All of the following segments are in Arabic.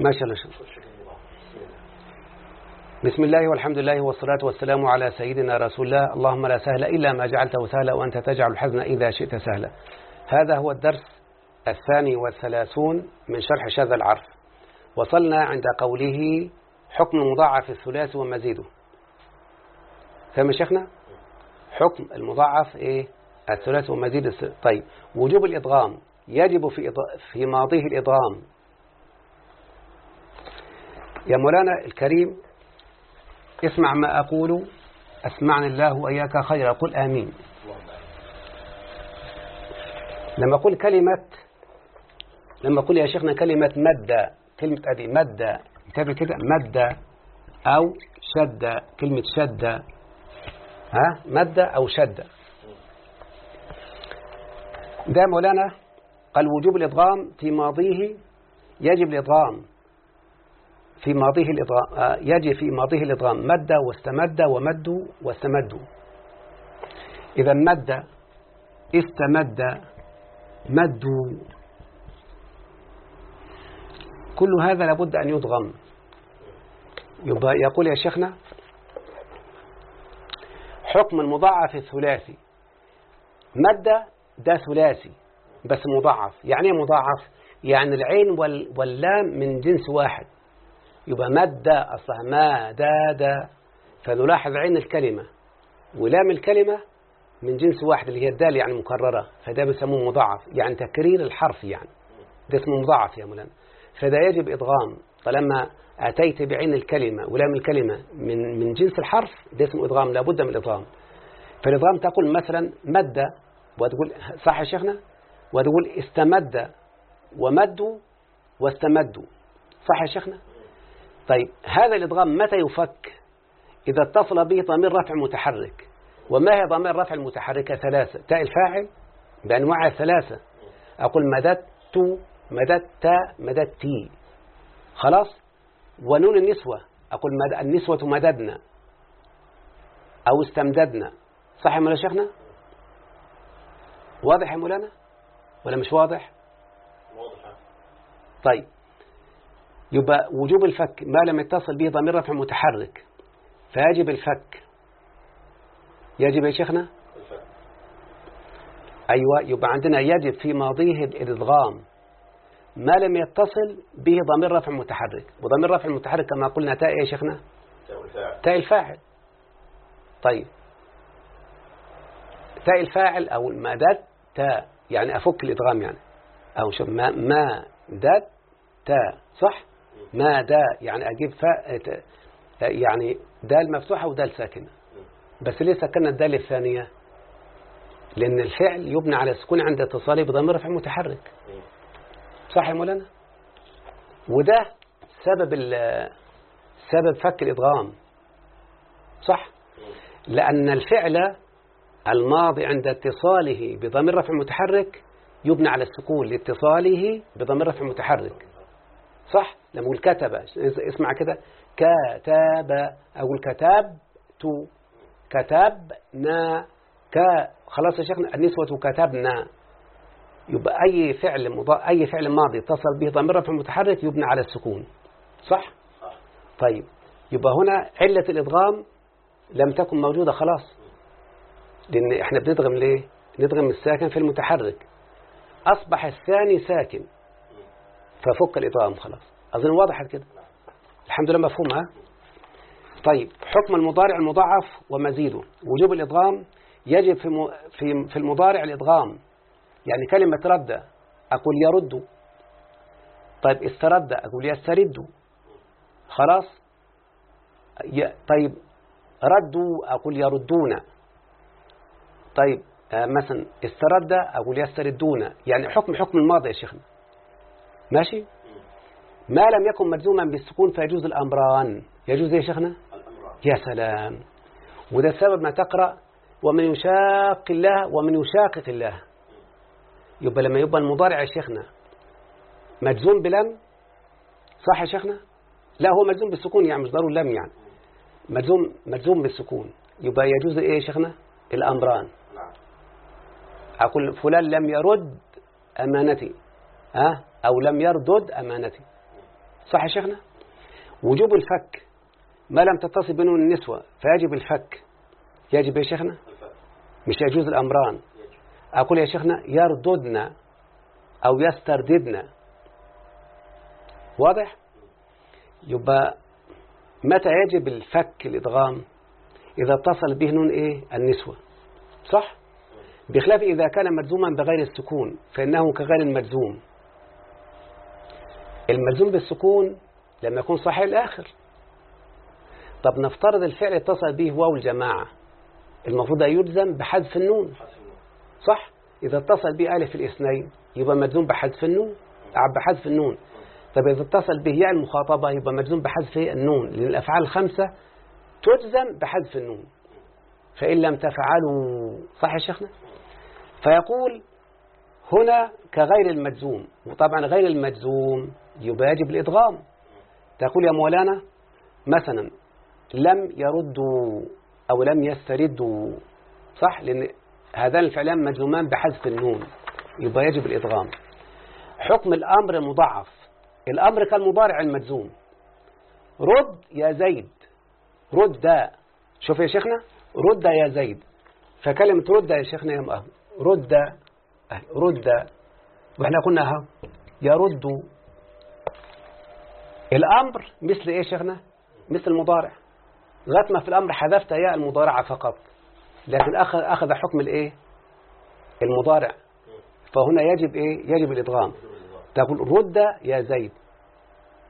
ما شاء الله. بسم الله والحمد لله والصلاة والسلام على سيدنا رسول الله. اللهم لا سهل إلا ما جعلته سهلا وأنت تجعل الحزن إذا شئت سهلا. هذا هو الدرس الثاني والثلاثون من شرح شذا العرف. وصلنا عند قوله حكم مضاعف الثلاث ومزيده. فهم شيخنا؟ حكم المضاعف إيه؟ الثلاث ومزيد. طيب وجوب الإضغام يجب في. في ماضيه الإضغام يا مولانا الكريم اسمع ما أقول أسمعني الله وإياك خيرا. قل آمين. لما أقول كلمة لما أقول يا شيخنا كلمة مدة كلمة أدي مدة انتبه كده مدة أو شدة كلمة شدة. ها؟ مدة أو شدة. ده مولانا قال وجوب الإضغام في ماضيه يجب الإضغام في ماضيه الإضغام آه يجب في ماضيه الإضغام مد واستمد ومد واستمد. إذا مد استمد مد. كل هذا لابد أن يضغم. يقول يا شيخنا حكم المضاعف الثلاثي. مد ده ثلاثي. بس مضاعف. يعني إيه مضاعف؟ يعني العين واللام من جنس واحد. يبقى مد أصلها ما دا دا. فنلاحظ عين الكلمة. ولام الكلمة من جنس واحد اللي هي الدال يعني مكررة. فده بيسموه مضاعف. يعني تكرير الحرف يعني. ده اسمه مضاعف يا مولانا. فده يجب إضغام طالما أتيت بعين الكلمة ولام الكلمة من من جنس الحرف ده اسمه إضغام لابد من الإضغام فالإضغام تقول مثلا مد. وتقول صح يا شيخنا؟ وتقول استمد ومدوا واستمدوا. صح يا شيخنا؟ طيب هذا الإضغام متى يفك؟ إذا اتصل به ضمير رفع متحرك. وما هي ضمير رفع المتحركة؟ ثلاثة. تاء الفاعل بأنواعها ثلاثة. أقول مددت مددت مددتي خلاص؟ ونون النسوة. أقول مد... النسوة مددنا. أو استمددنا. صح يا مولانا شيخنا؟ واضح يا مولانا؟ ولا مش واضح؟ واضح طيب. يبقى وجوب الفك ما لم يتصل به ضمير رفع متحرك فيجب الفك. يجب يا شيخنا؟ أيوة يبقى عندنا يجب في ماضيه الإدغام. ما لم يتصل به ضمير رفع متحرك وضمير رفع المتحرك كما قلنا تاء يا شيخنا؟ تاء الفاعل. طيب. تاء الفاعل أو المادات تاء. يعني أفك الإدغام يعني. أو شوف ما ما دات تاء صح؟ ما دا يعني أجيب فاء يعني دال مفتوحة ودال ساكنة بس ليه سكننا الدال الثانية؟ لأن الفعل يبنى على السكون عند اتصاله بضمير رفع متحرك. صح يا مولانا؟ وده سبب سبب فك الإدغام. صح؟ لأن الفعل الماضي عند اتصاله بضمير رفع متحرك يبنى على السكون لاتصاله بضمير رفع متحرك. صح؟ لما أقول كتب اسمع كده. كتب أقول كتبت كتبنا ك خلاص يا شيخنا النسوة كتبنا. يبقى أي فعل مضا... أي فعل ماضي اتصل به ضمير رفع متحرك يبنى على السكون. صح؟ طيب يبقى هنا علة الإدغام لم تكن موجودة خلاص. لأن إحنا بندغم ليه؟ ندغم الساكن في المتحرك. أصبح الثاني ساكن. ففك الإضغام خلاص. أظن واضح كده. الحمد لله مفهوم ها؟ طيب حكم المضارع المضاعف ومزيده. وجوب الإضغام يجب في في في المضارع الإضغام. يعني كلمة رد أقول يرد. طيب استرد أقول يسترد. خلاص؟ طيب ردوا أقول يردون. طيب آه مثلا استرد أقول يستردون. يعني حكم حكم الماضي يا شيخنا. ماشي؟ ما لم يكن مجزوما بالسكون فيجوز الأمران. يجوز يا شيخنا؟ يا سلام. وده السبب ما تقرأ. ومن يشاق الله ومن يشاقق الله. يبقى لما يبقى المضارع يا شيخنا مجزوم بلم؟ صح يا شيخنا؟ لا هو مجزوم بالسكون يعني مش ضروري لم يعني. مجزوم مجزوم بالسكون. يبقى يجوز إيه يا شيخنا؟ الأمران. أقول فلان لم يرد أمانتي ها؟ أو لم يردد أمانتي. صح يا شيخنا؟ وجوب الفك ما لم تتصل بنون النسوة فيجب الفك. يجب يا شيخنا؟ مش يجوز الأمران. أقول يا شيخنا يرددن أو يسترددن واضح؟ يبقى متى يجب الفك الإدغام؟ إذا اتصل به نون إيه؟ النسوة. صح؟ بخلاف إذا كان مجزوما بغير السكون فإنه كغير المجزوم المجزوم بالسكون لما يكون صحيح الآخر طب نفترض الفعل اتصل به واو الجماعة. المفروض أن يلزم بحذف النون. صح؟ إذا اتصل به ألف الاثنين يبقى مجزوم بحذف النون. بحذف النون. طب إذا اتصل به ياء المخاطبة يبقى مجزوم بحذف النون. لأن الأفعال الخمسة تجزم بحذف النون. فإن لم تفعلوا صح يا شيخنا؟ فيقول هنا كغير المجزوم وطبعا غير المجزوم يبقى يجب الإدغام تقول يا مولانا مثلا لم يردوا أو لم يستردوا صح؟ لأن هذان الفعلان مجزومان بحذف النون يبقى يجب الإدغام حكم الأمر المضاعف الأمر كالمضارع المجزوم. رد يا زيد رد شوف يا شيخنا رد يا زيد. فكلمة رد يا شيخنا يا مأهو رد رد. وإحنا قلنا اهو يرد الأمر مثل يا شيخنا؟ مثل المضارع. لغاية ما في الأمر حذفت ياء المضارعة فقط. لكن أخذ, أخذ حكم الإيه؟ المضارع. فهنا يجب إيه؟ يجب الإدغام. تقول رد يا زيد.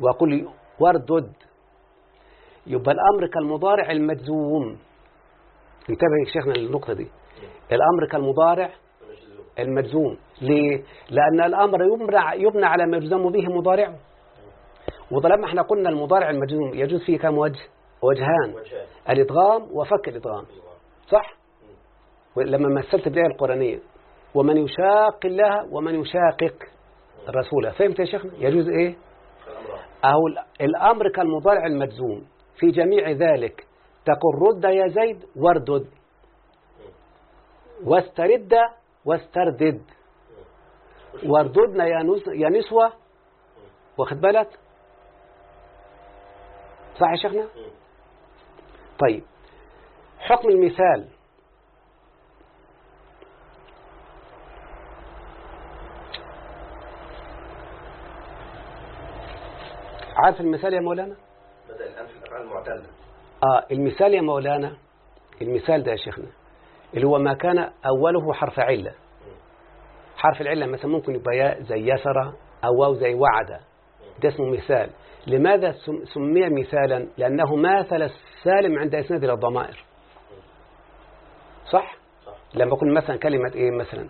وقل وردد يبقى الأمر كالمضارع المجزوم. انتبه يا شيخنا للنقطة دي. الأمر كالمضارع المجزوم. ليه؟ لأن الأمر يبنى, يبنى على ما يجزم به مضارعه وطالما إحنا قلنا المضارع المجزوم يجوز فيه كم وجه؟ وجهان. الإدغام وفك الإدغام. صح؟ لما مثلت بالآية القرآنية. ومن يشاق الله ومن يشاقق الرسول. فهمت يا شيخنا؟ يجوز إيه؟ أو الأمر كالمضارع المجزوم. في جميع ذلك تقول رد يا زيد واردد. واسترد واستردد. وارددنا يا نس- يا نسوة. واخد بالك؟ صح يا شيخنا؟ طيب حكم المثال. عارف المثال يا مولانا؟ بدأ الآن في الأفعال المعتلة آه المثال يا مولانا المثال ده يا شيخنا اللي هو ما كان أوله حرف علة. حرف العلة مثلا ممكن يبقى ياء زي يسر أو واو زي وعد ده اسمه مثال. لماذا سم- سمي مثالا؟ لأنه ماثل السالم عند إسناد إلى الضمائر. صح؟ صح لما أقول مثلا كلمة إيه مثلا؟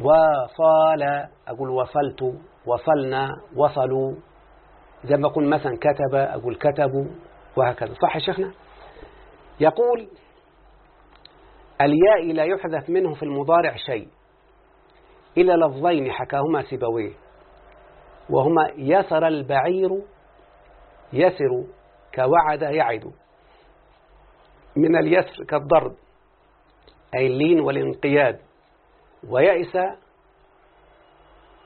وصال أقول وصلت وصلنا وصلوا. زي ما أقول مثلا كتب أقول كتبوا وهكذا. صح يا شيخنا؟ يقول الياء لا يحذف منه في المضارع شيء إلا لفظين حكاهما سيبويه وهما يسر البعير يسر كوعد يعد من اليسر كالضرب أي اللين والانقياد ويأس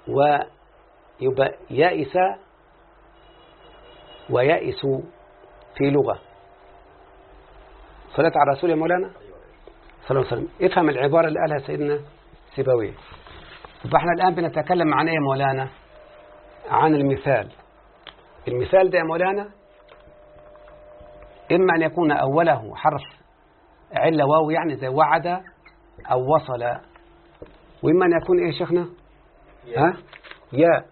ويبقى يأس ويأس في لغة. صلاة على الرسول يا مولانا؟ صلى الله عليه وسلم. افهم العبارة اللي قالها سيدنا سيبويه. يبقى إحنا الآن بنتكلم عن إيه يا مولانا؟ عن المثال. المثال ده يا مولانا إما أن يكون أوله حرف علة واو يعني زي وعد أو وصل. وإما أن يكون إيه يا شيخنا؟ ها؟ يا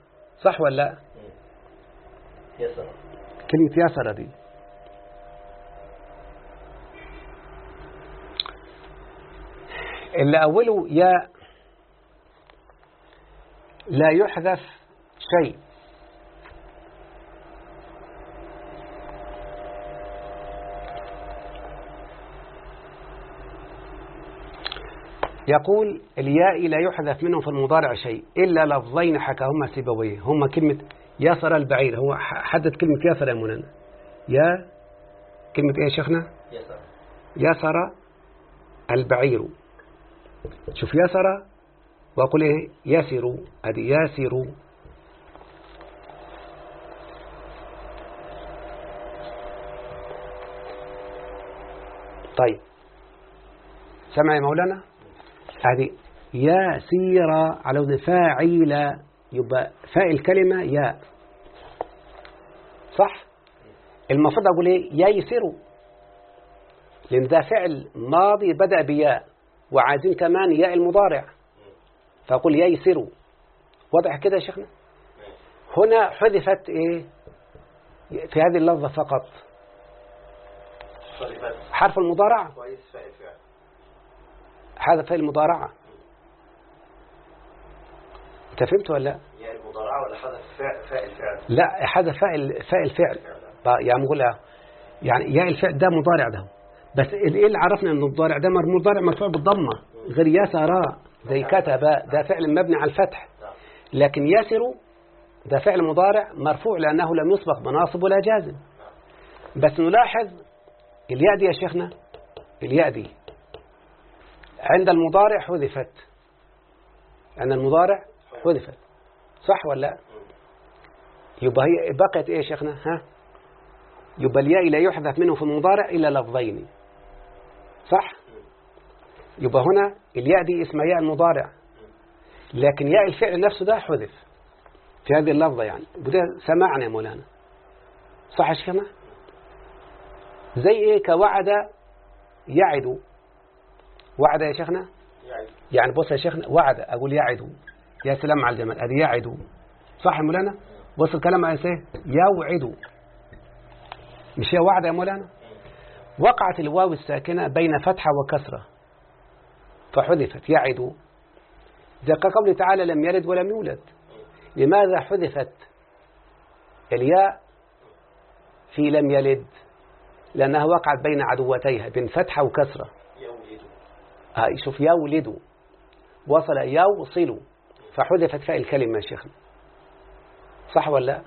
صح ولا لا؟ يسر كلمة يسر دي. اللي أوله يا لا يحذف شيء. يقول الياء لا يحذف منه في المضارع شيء إلا لفظين حكاهما سيبويه. هما كلمة يسر البعير هو حدد كلمة يسر يا مولانا يا كلمة إيه يا شيخنا؟ يسر يسر البعير. شوف يسر وأقول إيه؟ يسر أدي ياسر. طيب. سمع يا مولانا؟ هذه يا سيرة على وزن فاعيلة يبقى فاء الكلمة يا صح؟ المفروض أقول إيه؟ ييسر. لأن ده فعل ماضي بدأ بياء. وعايزين كمان ياء المضارع. فأقول ييسر واضح كده يا شيخنا؟ هنا حذفت إيه؟ في هذه اللفظة فقط. حرف المضارعة. فعل هذا فعل المضارعة. أنت فهمت ولا لا؟ يعني المضارعة ولا فاعل فاعل فعل لا فاعل فاعل فعل. آه، يعني نقول آه، يعني يا الفعل ده مضارع ده. بس إيه اللي عرفنا إنه مضارع ده مضارع مرفوع بالضمة غير يسر زي كتب ده فعل مبني على الفتح. لكن يسر ده فعل مضارع مرفوع لأنه لم يسبق بناصب ولا جازم. بس نلاحظ الياء دي يا شيخنا الياء دي عند المضارع حذفت. عند المضارع حذفت. صح ولا لا؟ يبقى هي بقت إيه يا شيخنا؟ ها؟ يبقى الياء لا يحذف منه في المضارع إلا لفظين. صح؟ يبقى هنا الياء دي اسمها ياء المضارع. لكن ياء الفعل نفسه ده حذف في هذه اللفظة يعني. وده سمعنا يا مولانا. صح يا شيخنا؟ زي إيه؟ كوعد يعد. وعد يا شيخنا؟ يعني بص يا شيخنا وعد أقول يعد. يا سلام على الجمال أدي يعد. صح يا مولانا؟ بص الكلام على إيه؟ يوعد. مش هي وعد يا مولانا؟ وقعت الواو الساكنة بين فتحة وكسرة. فحذفت يعد. زي قوله تعالى لم يلد ولم يولد. لماذا حذفت؟ الياء في لم يلد لأنها وقعت بين عدوتيها بين فتحة وكسرة. يولد هاي شوف يولد. وصل يوصل. فحذفت فاء الكلمة يا شيخنا. صح ولا لا؟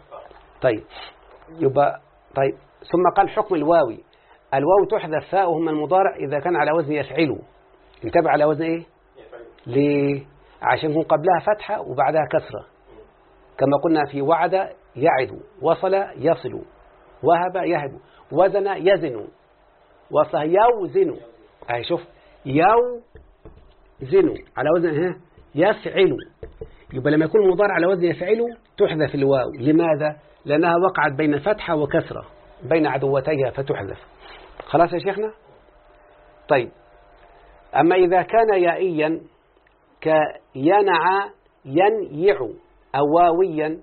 طيب. يبقى طيب. ثم قال حكم الواوي. الواو تحذف فاؤه من المضارع إذا كان على وزن يفعله. انتبه على وزن إيه؟ ليه عشان يكون قبلها فتحة وبعدها كسرة. كما قلنا في وعد يعد وصل يصل وهب يهب وزن يزن وصل يوزن. أهي شوف يوزن. على وزن ها؟ يفعل. يبقى لما يكون المضارع على وزن يفعل تحذف الواو. لماذا؟ لأنها وقعت بين فتحة وكسرة. بين عدوتيها فتحذف. خلاص يا شيخنا؟ طيب. أما إذا كان يائيا كينع ينيع أو واويا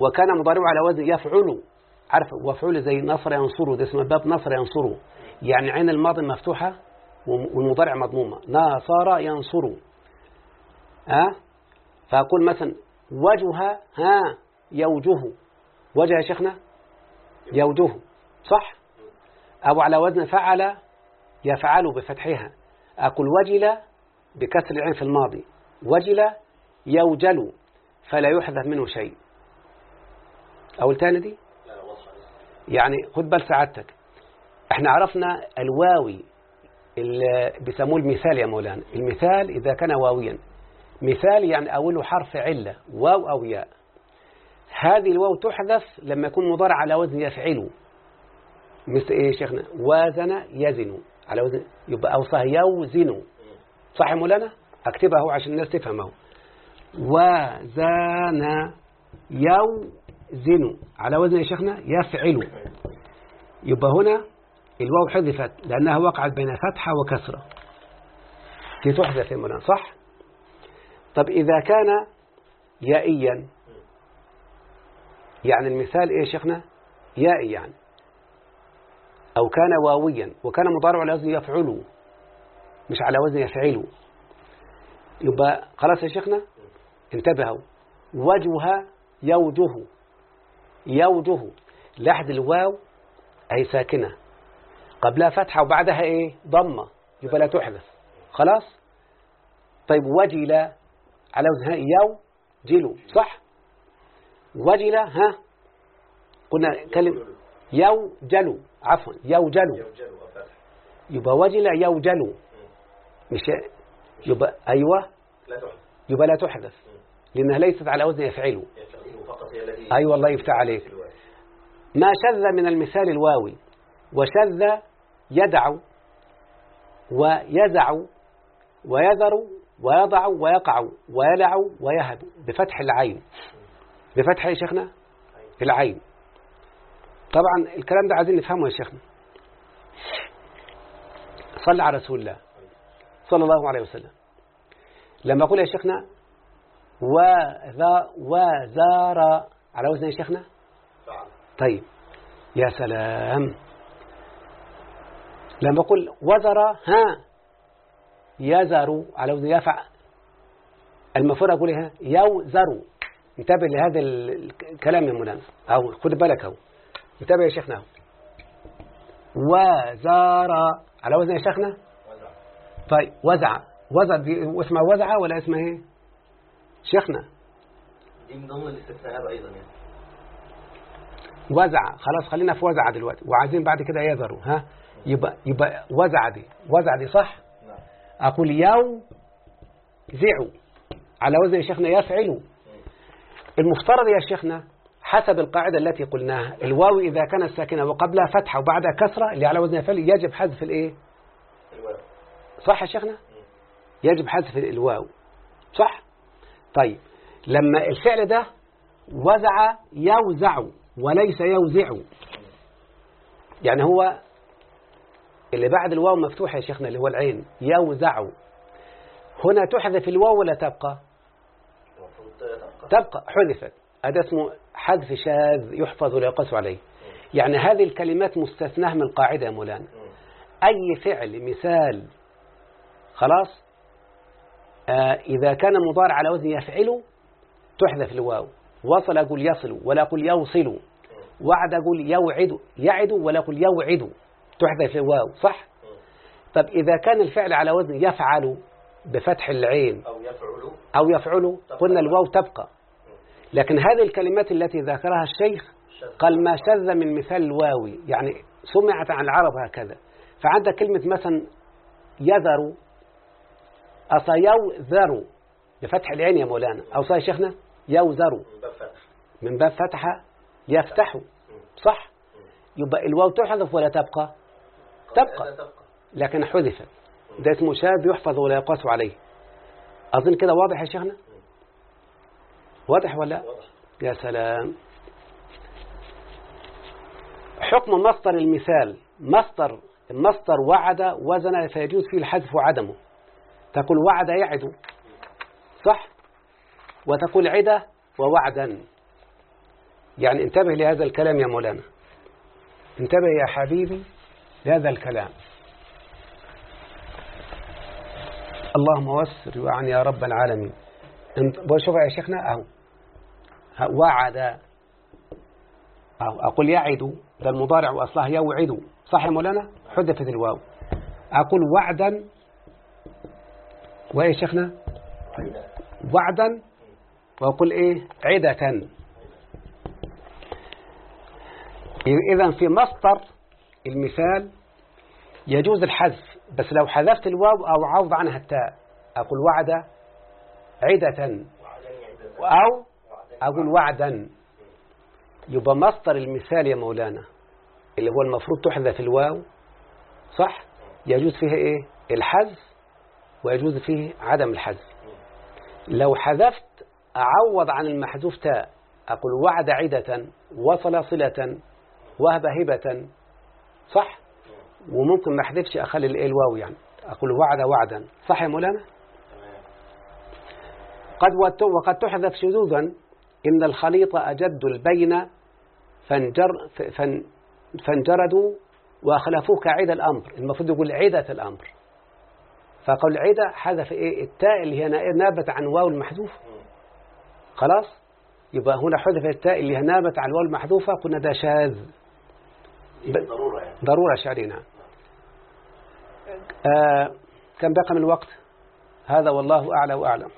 وكان مضارعه على وزن يفعل عارف وفعل زي نصر ينصره ده اسمه باب نصر ينصره يعني عين الماضي مفتوحة والمضارع مضمومة. ناصر ينصر. ها؟ فأقول مثلا وجه ها يوجه. وجه يا شيخنا؟ يوجه. صح؟ أو على وزن فعل يفعل بفتحها. أقول وجل بكسر العين في الماضي. وجل يوجل فلا يحذف منه شيء. أو تاني دي؟ يعني خد بال سعادتك. إحنا عرفنا الواوي اللي بيسموه المثال يا مولانا. المثال إذا كان واويا. مثال يعني أوله حرف علة واو أو ياء. هذه الواو تحذف لما يكون مضارع على وزن يفعل مثل إيه شيخنا؟ وازن يزن. على وزن يبقى أوصاه يوزن. صح مولانا؟ اكتبها هو عشان الناس تفهمه. وزن يوزن. على وزن يا شيخنا؟ يفعل. يبقى هنا الواو حذفت لأنها وقعت بين فتحة وكسرة. دي تحذف يا مولانا؟ صح؟ طب إذا كان يائيا يعني المثال إيه يا شيخنا؟ يائي يعني أو كان واويا وكان مضارع على وزن يفعل. مش على وزن يفعل. يبقى خلاص يا شيخنا؟ انتبهوا. وجه يوجه. يوجه. لاحظ الواو أي ساكنة. قبلها فتحة وبعدها إيه؟ ضمة. يبقى لا تحذف. خلاص؟ طيب وجل على وزن ها يو جلو صح؟ وجل ها؟ قلنا كلمة يوجل عفوا يوجل يوجل وفتح يبقى وجل يوجل مش يبقى أيوة. لا يبقى لا تحذف لأنها ليست على وزن يفعله. أي أيوة والله يفتح عليك. ما شذ من المثال الواوي وشذ يدع ويزع ويذر ويضع ويقع ويلع ويهب بفتح العين. بفتح يا شيخنا؟ العين. طبعا الكلام ده عايزين نفهمه يا شيخنا. صلى على رسول الله صلى الله عليه وسلم. لما أقول يا شيخنا وذا وزار على وزن يا شيخنا؟ طيب. يا سلام. لما أقول وزر ها يزر على وزن يفع المفروض أقول ها يوزر انتبه لهذا ال- الكلام يا مولانا. أو خد بالك أهو. انتبه يا شيخنا. وزار على وزن يا شيخنا؟ وزع. طيب وزع. وزع دي اسمها وزعة ولا اسمها إيه؟ شيخنا. دي من ضمن الاستثناءات أيضا يعني. وزع. خلاص خلينا في وزع دلوقتي. وعايزين بعد كده يذروا ها؟ يبقى يبقى وزع دي. وزع دي صح؟ نعم. أقول يو زعوا. على وزن يا شيخنا يفعلوا. المفترض يا شيخنا حسب القاعدة التي قلناها. الواو إذا كانت ساكنة وقبلها فتحة وبعدها كسرة اللي على وزن يفعل يجب حذف الإيه؟ الواو. صح يا شيخنا؟ يجب حذف الواو. صح؟ طيب لما الفعل ده وزع يوزع وليس يوزع. يعني هو اللي بعد الواو مفتوح يا شيخنا اللي هو العين يوزع. هنا تحذف الواو ولا تبقى؟ تبقى. حذفت. هذا اسمه حذف شاذ يحفظ ولا يقاس عليه. يعني هذه الكلمات مستثناة من القاعدة يا مولانا. أي فعل مثال خلاص؟ آه إذا كان مضارع على وزن يفعل تحذف الواو. وصل أقول يصل ولا أقول يوصل. وعد أقول يوعد يعد ولا أقول يوعد. تحذف الواو صح؟ طب إذا كان الفعل على وزن يفعل بفتح العين أو يفعل. أو يفعل قلنا الواو تبقى. لكن هذه الكلمات التي ذكرها الشيخ قال ما شذ من مثال الواوي يعني سمعت عن العرب هكذا. فعندك كلمة مثلا يذر أصا يوذر بفتح العين يا مولانا. أو صحيح شيخنا؟ يوذر من باب فتح. من باب فتح يفتح. صح؟ يبقى الواو تحذف ولا تبقى؟ تبقى. لكن حذفت. ده اسمه شاذ يحفظ ولا يقاس عليه. أظن كده واضح يا شيخنا؟ واضح ولا؟ يا سلام. حكم مصدر المثال مصدر المصدر وعد وزن فيجوز فيه الحذف وعدمه. تقول وعد يعد صح؟ وتقول عدة ووعدا. يعني انتبه لهذا الكلام يا مولانا. انتبه يا حبيبي لهذا الكلام. اللهم وسر وعن يا رب العالمين. شوف يا شيخنا؟ أهو. وعد. أقول يعد ده المضارع وأصلها يوعد. صح يا مولانا؟ حذفت الواو. أقول وعدا. وإيه شيخنا؟ وعدا. وأقول إيه؟ عدة. إذا في مصدر المثال يجوز الحذف بس لو حذفت الواو أو عوض عنها التاء. أقول وعد عدة. أو أقول وعدا يبقى مصدر المثال يا مولانا اللي هو المفروض تحذف الواو صح؟ يجوز فيه إيه؟ الحذف ويجوز فيه عدم الحذف. لو حذفت أعوض عن المحذوف تاء أقول وعد عدة وصل صلة وهب هبة صح؟ وممكن ما أحذفش أخلي الايه الواو يعني. أقول وعد وعدا صح يا مولانا؟ قد وقد تحذف شذوذا إن الخليط أجد البين فانجر فان فانجردوا وخلفوك عد الأمر. المفروض يقول عدة الأمر. فقول عدة حذف إيه؟ التاء اللي هي نابت عن واو المحذوف. خلاص؟ يبقى هنا حذف التاء اللي هي نابت عن الواو المحذوفة قلنا ده شاذ. دي ضرورة يعني. ضرورة شعرية نعم. آه كم بقى من الوقت هذا والله أعلى وأعلم.